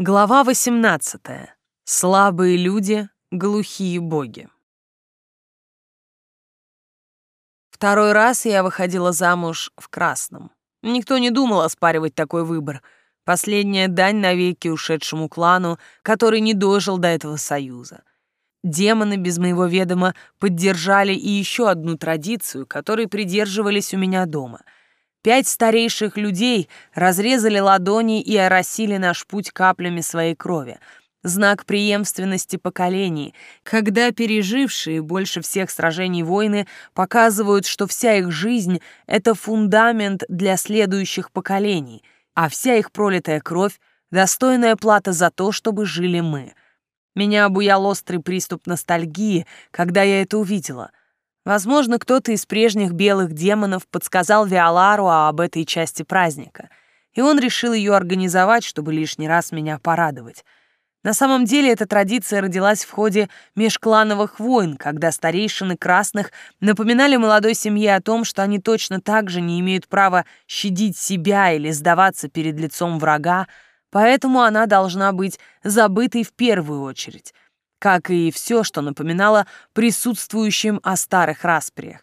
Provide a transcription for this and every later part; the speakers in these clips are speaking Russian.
Глава 18. Слабые люди, глухие боги. Второй раз я выходила замуж в красном. Никто не думал оспаривать такой выбор. Последняя дань навеки ушедшему клану, который не дожил до этого союза. Демоны без моего ведома поддержали и еще одну традицию, которой придерживались у меня дома — Пять старейших людей разрезали ладони и оросили наш путь каплями своей крови. Знак преемственности поколений, когда пережившие больше всех сражений войны показывают, что вся их жизнь — это фундамент для следующих поколений, а вся их пролитая кровь — достойная плата за то, чтобы жили мы. Меня обуял острый приступ ностальгии, когда я это увидела — Возможно, кто-то из прежних белых демонов подсказал Виолару об этой части праздника, и он решил ее организовать, чтобы лишний раз меня порадовать. На самом деле эта традиция родилась в ходе межклановых войн, когда старейшины красных напоминали молодой семье о том, что они точно так же не имеют права щадить себя или сдаваться перед лицом врага, поэтому она должна быть забытой в первую очередь — как и все, что напоминало присутствующим о старых расприях.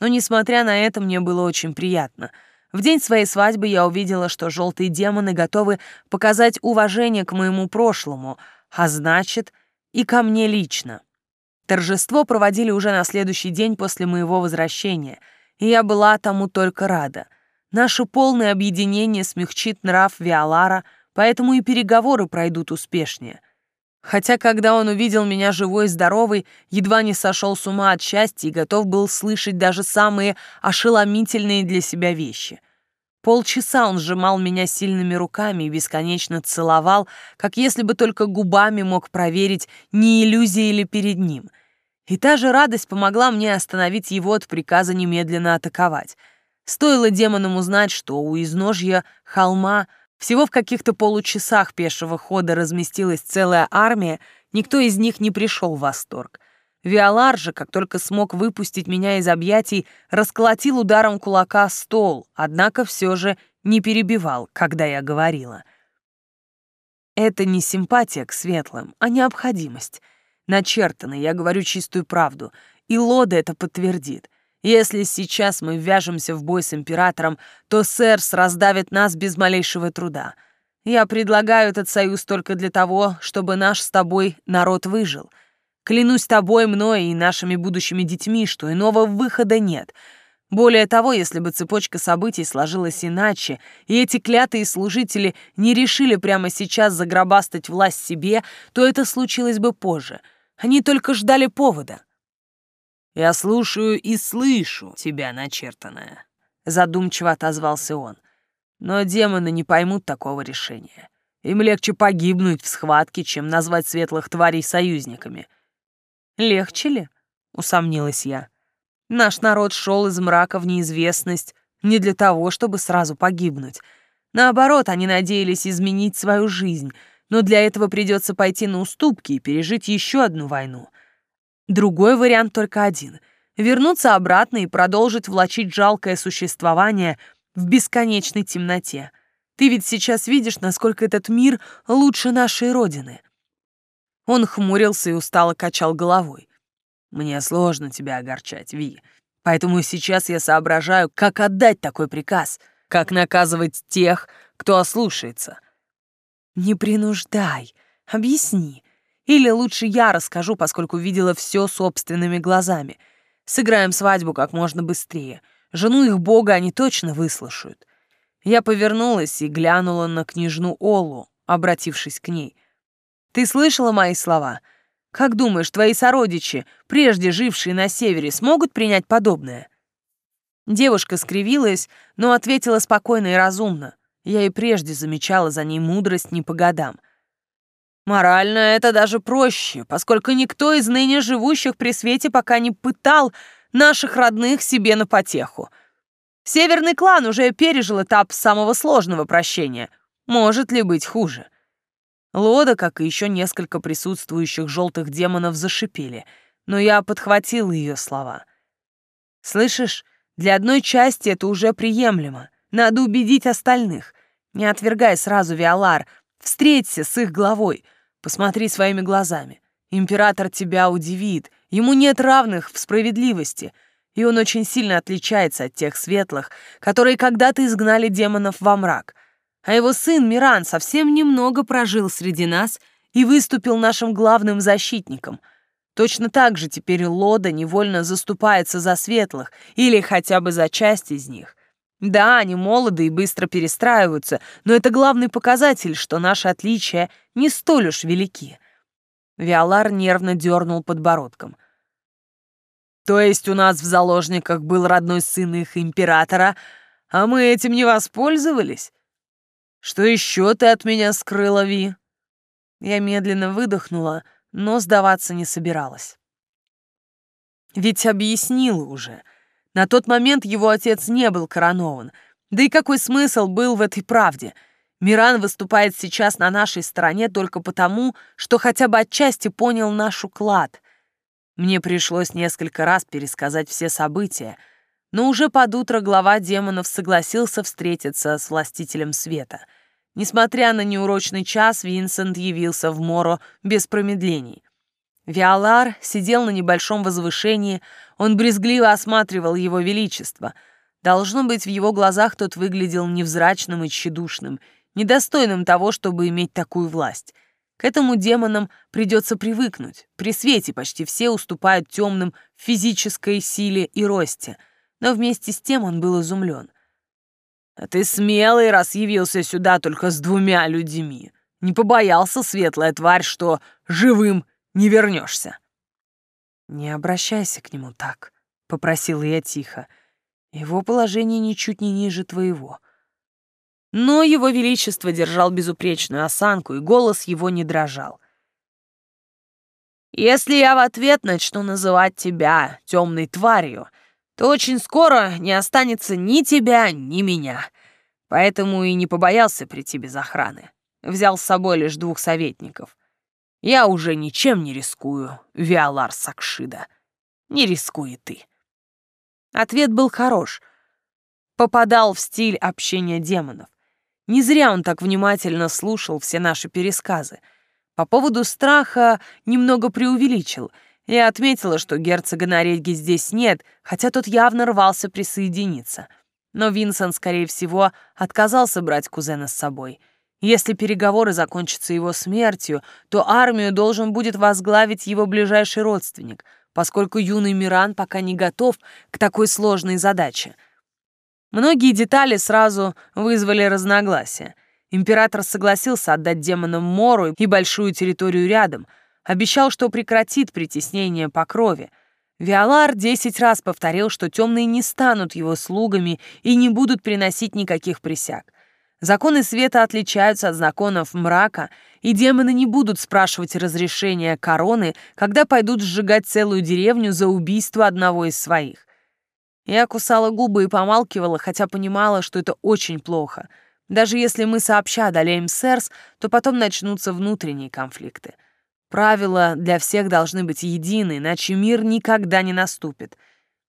Но, несмотря на это, мне было очень приятно. В день своей свадьбы я увидела, что желтые демоны готовы показать уважение к моему прошлому, а значит, и ко мне лично. Торжество проводили уже на следующий день после моего возвращения, и я была тому только рада. Наше полное объединение смягчит нрав Виолара, поэтому и переговоры пройдут успешнее — Хотя, когда он увидел меня живой и здоровой, едва не сошел с ума от счастья и готов был слышать даже самые ошеломительные для себя вещи. Полчаса он сжимал меня сильными руками и бесконечно целовал, как если бы только губами мог проверить, не иллюзия ли перед ним. И та же радость помогла мне остановить его от приказа немедленно атаковать. Стоило демонам узнать, что у изножья холма — всего в каких-то получасах пешего хода разместилась целая армия, никто из них не пришел в восторг. Виолар же, как только смог выпустить меня из объятий, расколотил ударом кулака стол, однако все же не перебивал, когда я говорила. Это не симпатия к светлым, а необходимость. Начертано, я говорю чистую правду, и Лода это подтвердит. Если сейчас мы ввяжемся в бой с императором, то Сэрс раздавит нас без малейшего труда. Я предлагаю этот союз только для того, чтобы наш с тобой народ выжил. Клянусь тобой, мной и нашими будущими детьми, что иного выхода нет. Более того, если бы цепочка событий сложилась иначе, и эти клятые служители не решили прямо сейчас загробастать власть себе, то это случилось бы позже. Они только ждали повода. «Я слушаю и слышу тебя, начертанное», — задумчиво отозвался он. «Но демоны не поймут такого решения. Им легче погибнуть в схватке, чем назвать светлых тварей союзниками». «Легче ли?» — усомнилась я. «Наш народ шел из мрака в неизвестность не для того, чтобы сразу погибнуть. Наоборот, они надеялись изменить свою жизнь, но для этого придется пойти на уступки и пережить еще одну войну — Другой вариант только один — вернуться обратно и продолжить влачить жалкое существование в бесконечной темноте. Ты ведь сейчас видишь, насколько этот мир лучше нашей Родины. Он хмурился и устало качал головой. «Мне сложно тебя огорчать, Ви, поэтому сейчас я соображаю, как отдать такой приказ, как наказывать тех, кто ослушается». «Не принуждай, объясни», или лучше я расскажу, поскольку видела все собственными глазами. Сыграем свадьбу как можно быстрее. Жену их бога они точно выслушают. Я повернулась и глянула на княжну Олу, обратившись к ней. «Ты слышала мои слова? Как думаешь, твои сородичи, прежде жившие на севере, смогут принять подобное?» Девушка скривилась, но ответила спокойно и разумно. Я и прежде замечала за ней мудрость не по годам — Морально это даже проще, поскольку никто из ныне живущих при свете пока не пытал наших родных себе на потеху. Северный клан уже пережил этап самого сложного прощения. Может ли быть хуже? Лода, как и еще несколько присутствующих желтых демонов, зашипели, но я подхватил ее слова. «Слышишь, для одной части это уже приемлемо. Надо убедить остальных. Не отвергай сразу, Виолар, Встреться с их главой, посмотри своими глазами. Император тебя удивит, ему нет равных в справедливости, и он очень сильно отличается от тех светлых, которые когда-то изгнали демонов во мрак. А его сын Миран совсем немного прожил среди нас и выступил нашим главным защитником. Точно так же теперь Лода невольно заступается за светлых или хотя бы за часть из них. Да, они молоды и быстро перестраиваются, но это главный показатель, что наши отличия не столь уж велики. Виолар нервно дернул подбородком. То есть у нас в заложниках был родной сын их императора, а мы этим не воспользовались? Что еще ты от меня скрыла, Ви? Я медленно выдохнула, но сдаваться не собиралась. Ведь объяснила уже — на тот момент его отец не был коронован. Да и какой смысл был в этой правде? Миран выступает сейчас на нашей стороне только потому, что хотя бы отчасти понял наш уклад. Мне пришлось несколько раз пересказать все события, но уже под утро глава демонов согласился встретиться с властителем света. Несмотря на неурочный час, Винсент явился в Моро без промедлений. Виолар сидел на небольшом возвышении, он брезгливо осматривал его величество. Должно быть, в его глазах тот выглядел невзрачным и тщедушным, недостойным того, чтобы иметь такую власть. К этому демонам придется привыкнуть. При свете почти все уступают темным физической силе и росте. Но вместе с тем он был изумлен. «А ты смелый, раз явился сюда только с двумя людьми. Не побоялся, светлая тварь, что живым не вернешься. «Не обращайся к нему так», — попросила я тихо. «Его положение ничуть не ниже твоего». Но его величество держал безупречную осанку, и голос его не дрожал. «Если я в ответ начну называть тебя темной тварью, то очень скоро не останется ни тебя, ни меня. Поэтому и не побоялся прийти без охраны. Взял с собой лишь двух советников. Я уже ничем не рискую, Виалар Сакшида. Не рискуй ты. Ответ был хорош. Попадал в стиль общения демонов. Не зря он так внимательно слушал все наши пересказы. По поводу страха немного преувеличил. Я отметила, что герцога Наредьги здесь нет, хотя тот явно рвался присоединиться. Но Винсент, скорее всего, отказался брать кузена с собой — если переговоры закончатся его смертью, то армию должен будет возглавить его ближайший родственник, поскольку юный Миран пока не готов к такой сложной задаче. Многие детали сразу вызвали разногласия. Император согласился отдать демонам Мору и большую территорию рядом, обещал, что прекратит притеснение по крови. Виолар десять раз повторил, что темные не станут его слугами и не будут приносить никаких присяг. Законы света отличаются от законов мрака, и демоны не будут спрашивать разрешения короны, когда пойдут сжигать целую деревню за убийство одного из своих. Я кусала губы и помалкивала, хотя понимала, что это очень плохо. Даже если мы сообща одолеем Сэрс, то потом начнутся внутренние конфликты. Правила для всех должны быть едины, иначе мир никогда не наступит.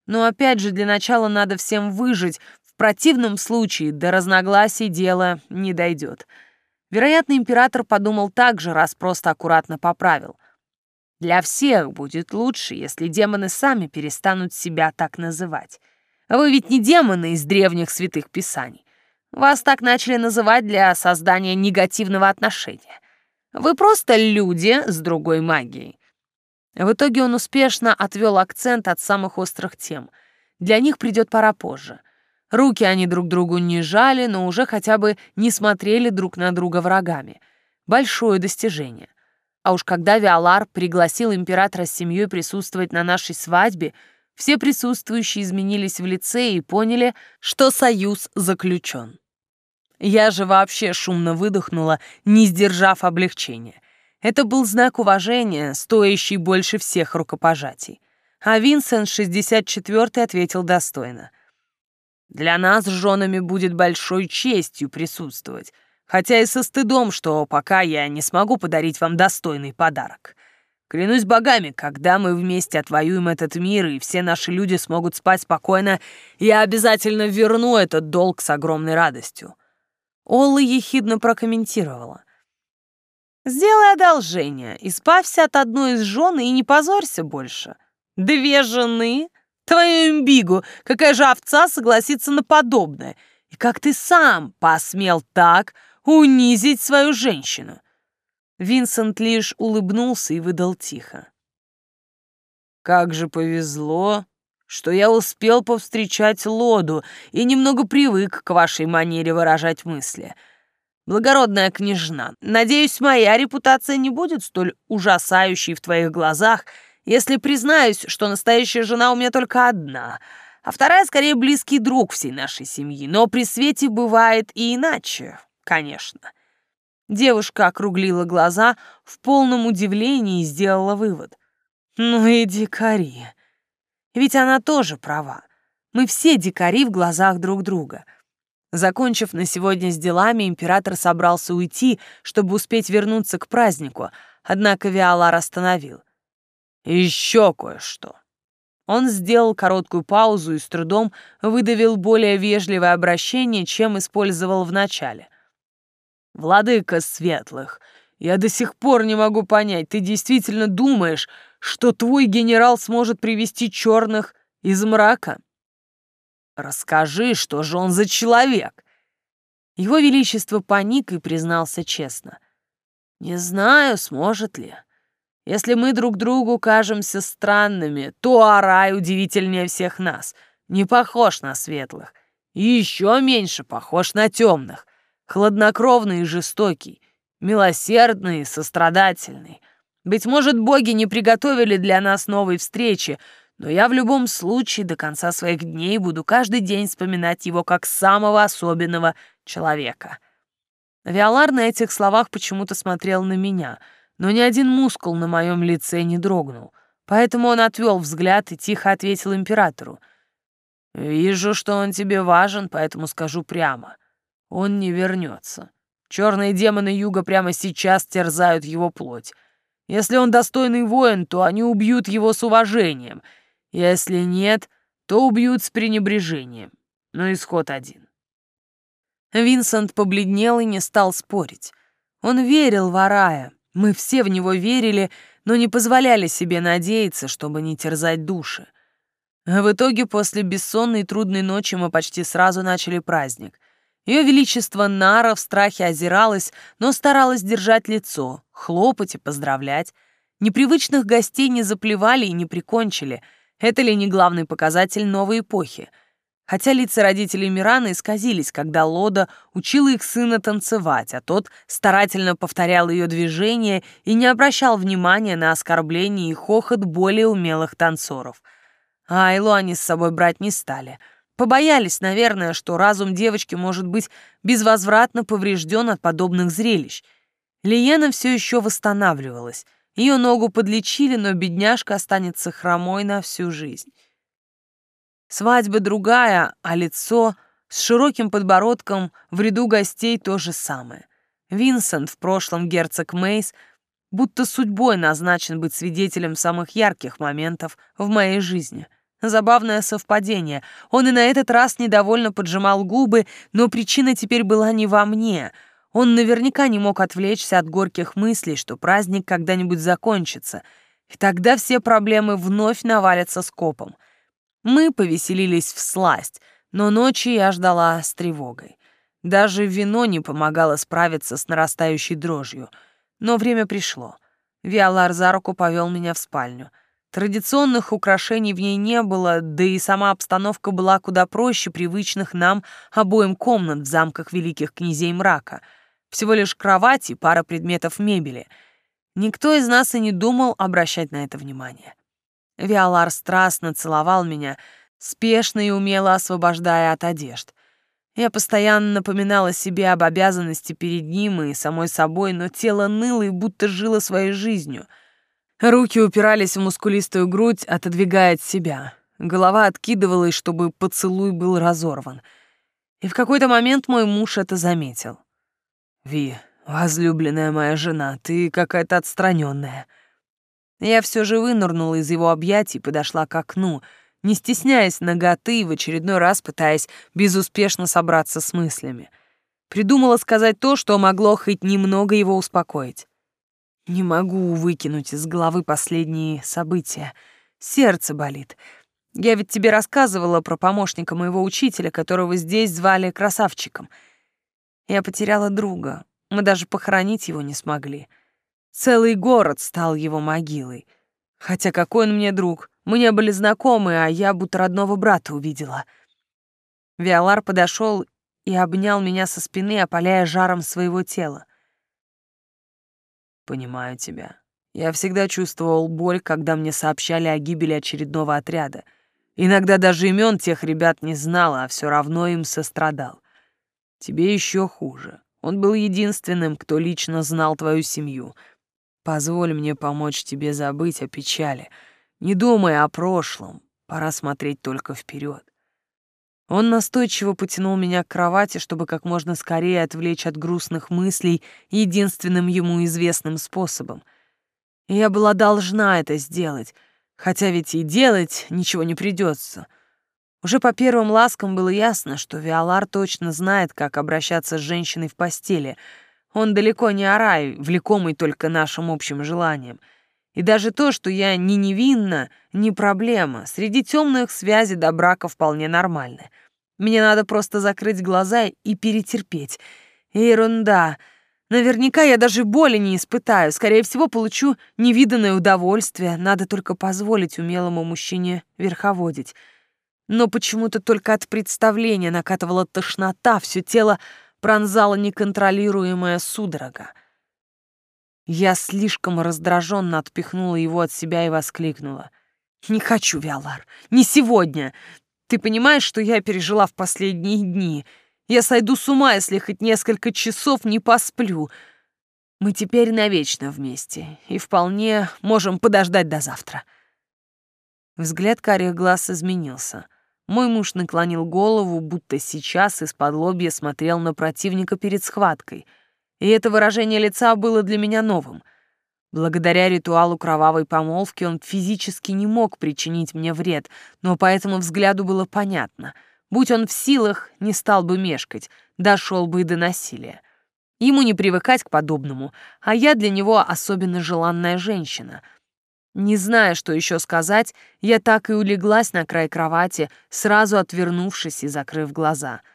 Но опять же, для начала надо всем выжить, противном случае до разногласий дело не дойдет. Вероятно, император подумал так же, раз просто аккуратно поправил. Для всех будет лучше, если демоны сами перестанут себя так называть. Вы ведь не демоны из древних святых писаний. Вас так начали называть для создания негативного отношения. Вы просто люди с другой магией. В итоге он успешно отвел акцент от самых острых тем. Для них придет пора позже — Руки они друг другу не жали, но уже хотя бы не смотрели друг на друга врагами. Большое достижение. А уж когда Виолар пригласил императора с семьей присутствовать на нашей свадьбе, все присутствующие изменились в лице и поняли, что союз заключен. Я же вообще шумно выдохнула, не сдержав облегчения. Это был знак уважения, стоящий больше всех рукопожатий. А Винсент 64-й ответил достойно — для нас с женами будет большой честью присутствовать, хотя и со стыдом, что пока я не смогу подарить вам достойный подарок. Клянусь богами, когда мы вместе отвоюем этот мир и все наши люди смогут спать спокойно, я обязательно верну этот долг с огромной радостью». Олла ехидно прокомментировала. Сделай одолжение, избавься от одной из жен и не позорься больше. Две жены? Твою имбигу, какая же овца согласится на подобное? И как ты сам посмел так унизить свою женщину?» Винсент лишь улыбнулся и выдал тихо. «Как же повезло, что я успел повстречать Лоду и немного привык к вашей манере выражать мысли. Благородная княжна, надеюсь, моя репутация не будет столь ужасающей в твоих глазах, если признаюсь, что настоящая жена у меня только одна, а вторая скорее близкий друг всей нашей семьи, но при свете бывает и иначе, конечно». Девушка округлила глаза в полном удивлении и сделала вывод. «Ну и дикари. Ведь она тоже права. Мы все дикари в глазах друг друга». Закончив на сегодня с делами, император собрался уйти, чтобы успеть вернуться к празднику, однако Виалар остановил. «Еще кое-что». Он сделал короткую паузу и с трудом выдавил более вежливое обращение, чем использовал в начале. «Владыка Светлых, я до сих пор не могу понять, ты действительно думаешь, что твой генерал сможет привести черных из мрака? Расскажи, что же он за человек?» Его Величество паник и признался честно. «Не знаю, сможет ли. Если мы друг другу кажемся странными, то Арай удивительнее всех нас, не похож на светлых, и еще меньше похож на темных хладнокровный и жестокий, милосердный и сострадательный. Быть может, боги не приготовили для нас новой встречи, но я в любом случае до конца своих дней буду каждый день вспоминать его как самого особенного человека. Виолар на этих словах почему-то смотрел на меня, но ни один мускул на моем лице не дрогнул, поэтому он отвел взгляд и тихо ответил императору. «Вижу, что он тебе важен, поэтому скажу прямо он не вернется. Черные демоны юга прямо сейчас терзают его плоть. Если он достойный воин, то они убьют его с уважением. Если нет, то убьют с пренебрежением. Но исход один. Винсент побледнел и не стал спорить. Он верил в Арая. Мы все в него верили, но не позволяли себе надеяться, чтобы не терзать души. В итоге, после бессонной и трудной ночи мы почти сразу начали праздник. Ее Величество Нара в страхе озиралась, но старалась держать лицо, хлопать и поздравлять. Непривычных гостей не заплевали и не прикончили. Это ли не главный показатель новой эпохи? Хотя лица родителей Мираны исказились, когда Лода учила их сына танцевать, а тот старательно повторял ее движения и не обращал внимания на оскорбления и хохот более умелых танцоров. А Айлу они с собой брать не стали — Побоялись, наверное, что разум девочки может быть безвозвратно поврежден от подобных зрелищ. Лиена все еще восстанавливалась. Ее ногу подлечили, но бедняжка останется хромой на всю жизнь. Свадьба другая, а лицо с широким подбородком в ряду гостей то же самое. Винсент, в прошлом герцог Мейс, будто судьбой назначен быть свидетелем самых ярких моментов в моей жизни — Забавное совпадение. Он и на этот раз недовольно поджимал губы, но причина теперь была не во мне. Он наверняка не мог отвлечься от горьких мыслей, что праздник когда-нибудь закончится. И тогда все проблемы вновь навалятся скопом. Мы повеселились в сласть, но ночи я ждала с тревогой. Даже вино не помогало справиться с нарастающей дрожью. Но время пришло. Виалар за руку повел меня в спальню — Традиционных украшений в ней не было, да и сама обстановка была куда проще привычных нам обоим комнат в замках великих князей мрака. Всего лишь кровать и пара предметов мебели. Никто из нас и не думал обращать на это внимание. Виалар страстно целовал меня, спешно и умело освобождая от одежд. Я постоянно напоминала себе об обязанности перед ним и самой собой, но тело ныло и будто жило своей жизнью — Руки упирались в мускулистую грудь, отодвигая от себя. Голова откидывалась, чтобы поцелуй был разорван. И в какой-то момент мой муж это заметил. «Ви, возлюбленная моя жена, ты какая-то отстраненная. Я все же вынырнула из его объятий и подошла к окну, не стесняясь ноготы и в очередной раз пытаясь безуспешно собраться с мыслями. Придумала сказать то, что могло хоть немного его успокоить. Не могу выкинуть из головы последние события. Сердце болит. Я ведь тебе рассказывала про помощника моего учителя, которого здесь звали Красавчиком. Я потеряла друга. Мы даже похоронить его не смогли. Целый город стал его могилой. Хотя какой он мне друг? Мы не были знакомы, а я будто родного брата увидела. Виолар подошел и обнял меня со спины, опаляя жаром своего тела. «Понимаю тебя. Я всегда чувствовал боль, когда мне сообщали о гибели очередного отряда. Иногда даже имен тех ребят не знал, а все равно им сострадал. Тебе еще хуже. Он был единственным, кто лично знал твою семью. Позволь мне помочь тебе забыть о печали. Не думай о прошлом. Пора смотреть только вперед. Он настойчиво потянул меня к кровати, чтобы как можно скорее отвлечь от грустных мыслей единственным ему известным способом. И я была должна это сделать, хотя ведь и делать ничего не придется. Уже по первым ласкам было ясно, что Виолар точно знает, как обращаться с женщиной в постели. Он далеко не орай, влекомый только нашим общим желанием — и даже то, что я не невинна, не проблема. Среди темных связей до брака вполне нормально. Мне надо просто закрыть глаза и перетерпеть. Ерунда. Наверняка я даже боли не испытаю. Скорее всего, получу невиданное удовольствие. Надо только позволить умелому мужчине верховодить. Но почему-то только от представления накатывала тошнота, все тело пронзала неконтролируемая судорога. Я слишком раздраженно отпихнула его от себя и воскликнула. «Не хочу, Виолар, не сегодня. Ты понимаешь, что я пережила в последние дни? Я сойду с ума, если хоть несколько часов не посплю. Мы теперь навечно вместе и вполне можем подождать до завтра». Взгляд карих глаз изменился. Мой муж наклонил голову, будто сейчас из-под лобья смотрел на противника перед схваткой — и это выражение лица было для меня новым. Благодаря ритуалу кровавой помолвки он физически не мог причинить мне вред, но по этому взгляду было понятно. Будь он в силах, не стал бы мешкать, дошел бы и до насилия. Ему не привыкать к подобному, а я для него особенно желанная женщина. Не зная, что еще сказать, я так и улеглась на край кровати, сразу отвернувшись и закрыв глаза —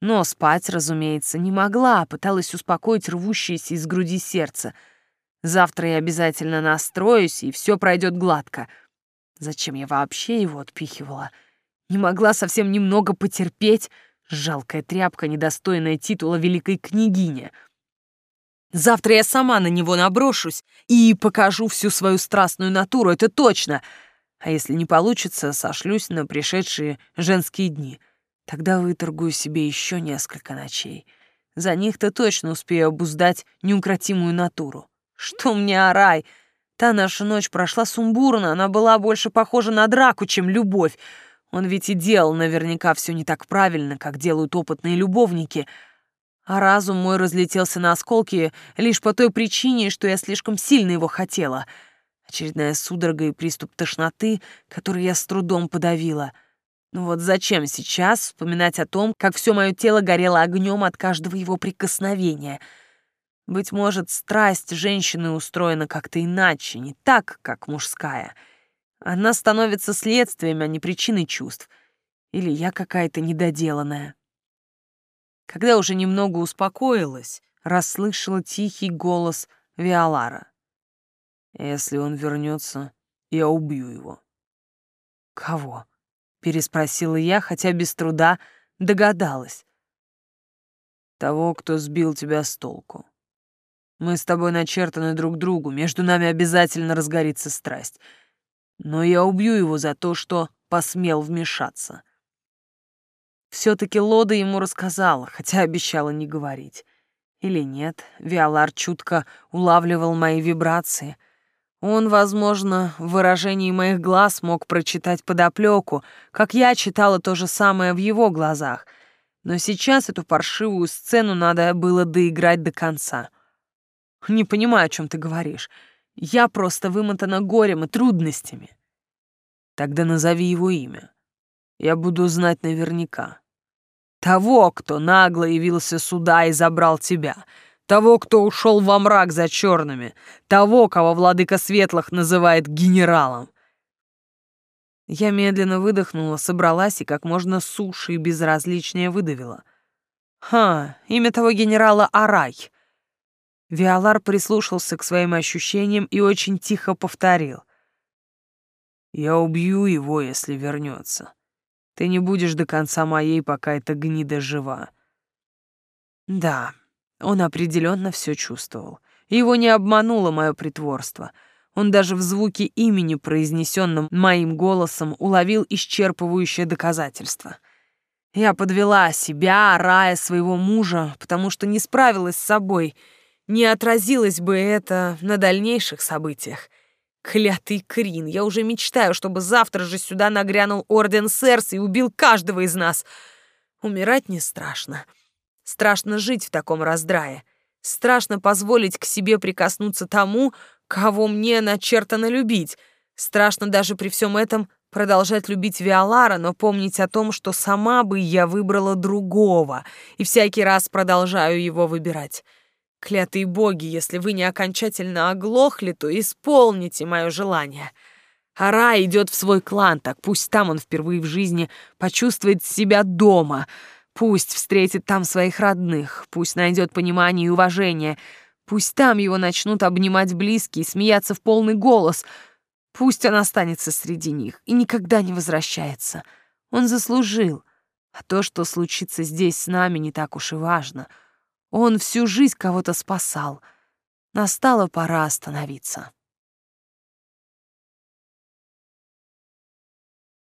но спать, разумеется, не могла, пыталась успокоить рвущееся из груди сердце. Завтра я обязательно настроюсь, и все пройдет гладко. Зачем я вообще его отпихивала? Не могла совсем немного потерпеть? Жалкая тряпка, недостойная титула великой княгини. Завтра я сама на него наброшусь и покажу всю свою страстную натуру, это точно. А если не получится, сошлюсь на пришедшие женские дни — Тогда выторгую себе еще несколько ночей. За них-то точно успею обуздать неукротимую натуру. Что мне орай? Та наша ночь прошла сумбурно, она была больше похожа на драку, чем любовь. Он ведь и делал наверняка все не так правильно, как делают опытные любовники. А разум мой разлетелся на осколки лишь по той причине, что я слишком сильно его хотела. Очередная судорога и приступ тошноты, который я с трудом подавила — ну вот зачем сейчас вспоминать о том, как все мое тело горело огнем от каждого его прикосновения? Быть может, страсть женщины устроена как-то иначе, не так, как мужская. Она становится следствием, а не причиной чувств. Или я какая-то недоделанная. Когда уже немного успокоилась, расслышала тихий голос Виолара. «Если он вернется, я убью его». «Кого?» переспросила я, хотя без труда догадалась. Того, кто сбил тебя с толку. Мы с тобой начертаны друг другу, между нами обязательно разгорится страсть. Но я убью его за то, что посмел вмешаться. Все-таки Лода ему рассказала, хотя обещала не говорить. Или нет, Виолар чутко улавливал мои вибрации — он, возможно, в выражении моих глаз мог прочитать подоплеку, как я читала то же самое в его глазах. Но сейчас эту паршивую сцену надо было доиграть до конца. Не понимаю, о чем ты говоришь. Я просто вымотана горем и трудностями. Тогда назови его имя. Я буду знать наверняка. Того, кто нагло явился сюда и забрал тебя — Того, кто ушел во мрак за черными. Того, кого владыка светлых называет генералом. Я медленно выдохнула, собралась и как можно суше и безразличнее выдавила. «Ха, имя того генерала Арай». Виалар прислушался к своим ощущениям и очень тихо повторил. «Я убью его, если вернется. Ты не будешь до конца моей, пока эта гнида жива». Да, он определенно все чувствовал. Его не обмануло мое притворство — он даже в звуке имени, произнесенном моим голосом, уловил исчерпывающее доказательство. Я подвела себя, рая своего мужа, потому что не справилась с собой. Не отразилось бы это на дальнейших событиях. Клятый Крин, я уже мечтаю, чтобы завтра же сюда нагрянул Орден Серс и убил каждого из нас. Умирать не страшно. Страшно жить в таком раздрае. Страшно позволить к себе прикоснуться тому, Кого мне начертано любить? Страшно даже при всем этом продолжать любить Виолара, но помнить о том, что сама бы я выбрала другого, и всякий раз продолжаю его выбирать. Клятые боги, если вы не окончательно оглохли, то исполните мое желание. Ара идет в свой клан, так пусть там он впервые в жизни почувствует себя дома, пусть встретит там своих родных, пусть найдет понимание и уважение — Пусть там его начнут обнимать близкие, смеяться в полный голос. Пусть он останется среди них и никогда не возвращается. Он заслужил. А то, что случится здесь с нами, не так уж и важно. Он всю жизнь кого-то спасал. Настала пора остановиться.